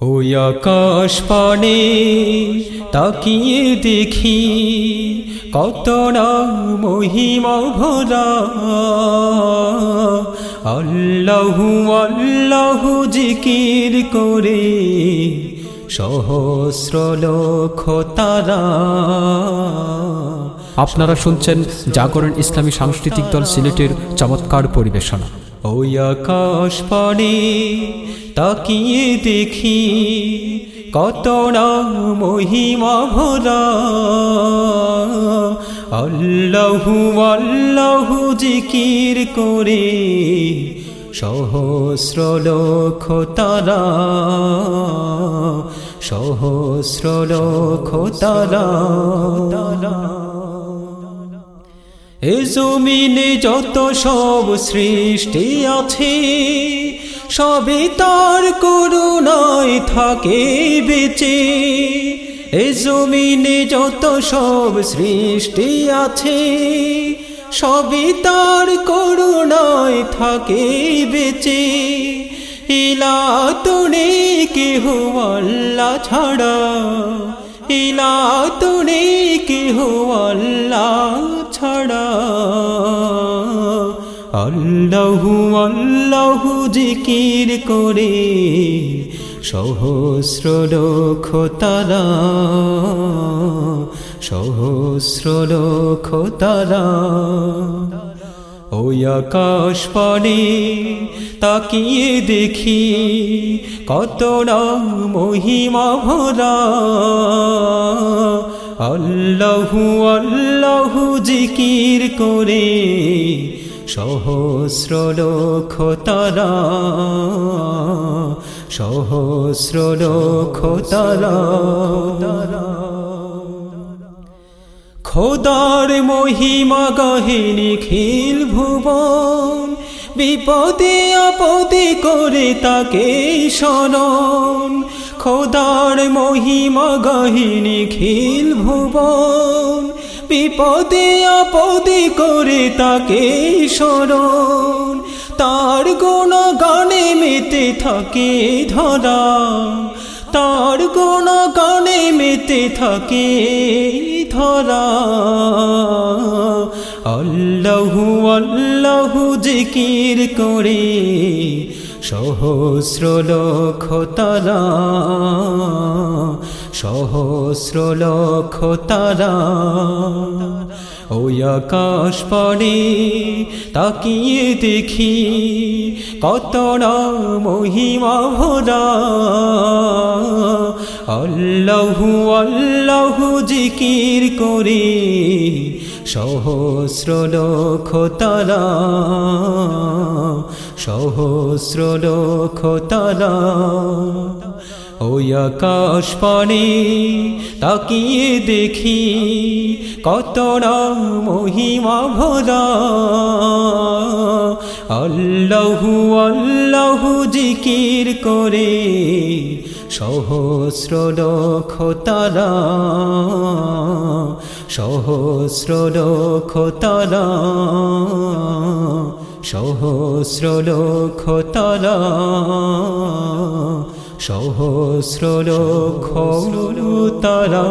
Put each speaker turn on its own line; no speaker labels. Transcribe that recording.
ওই আকাশ পানে তাকিয়ে দেখি কত না মহিমা ভরা। আল্লাহু আল্লাহু জিকির করে সহস্র লক্ষ তারা।
আপনারা শুনছেন জাগরণ ইসলামী সাংস্কৃতিক দল সিলেটের চমৎকার পরিবেশনা।
ওই আকাশ পানে তাকিয়ে দেখি কত না মহিমা ভরা। আল্লাহু আল্লাহু জিকির করে সহস্র লক্ষ তারা। সহস্র লক্ষ তারা। এ জমিনে যত সব সৃষ্টি আছে, সবে তার করুণায় থাকে বেঁচে। এ জমিনে যত সব সৃষ্টি আছে, সবে তার করুণায় থাকে বেঁচে। ইলা তুনে কেহ আল্লাহ ছাড়া ইলা তুনে কেহ আল্লাহ আল্লাহু আল্লাহু জিকির করে সহস্র লক্ষ তারা সহস্র লক্ষ তারা ওই আকাশ পানে তাকিয়ে দেখি কত না মহিমা ভরা। আল্লাহু আল্লাহু জিকির করে সহস্র লক্ষ তারা সহস্র লক্ষ তারা খোদার মহিমা গহিনী খিল ভুবন, বিপদে আপদে করে তাকে শরণ খোদার মহিমা গহিনী খিল ভুবন বিপদে আপদে করে তাকে শরণ তার গুণ গানে মেতে থাকে ধরা। তার গুণ গানে মেতে থাকে ধরা। আল্লাহু আল্লাহু জিকির করে সহস্র লক্ষ তারা সহস্র লক্ষ তারা আকাশ পানে তাকিয়ে দেখি কত না মহিমা ভরা আল্লাহু আল্লাহু জিকির করে সহস্র লক্ষ তারা সহস্র লক্ষ ওই আকাশ পানে তাকিয়ে দেখি কত না মহিমা ভরা আল্লাহু আল্লাহু জিকির করে সহস্র লক্ষ সহস্র লক্ষ তারা সহস্র লক্ষ তারা সহস্র লক্ষ তারা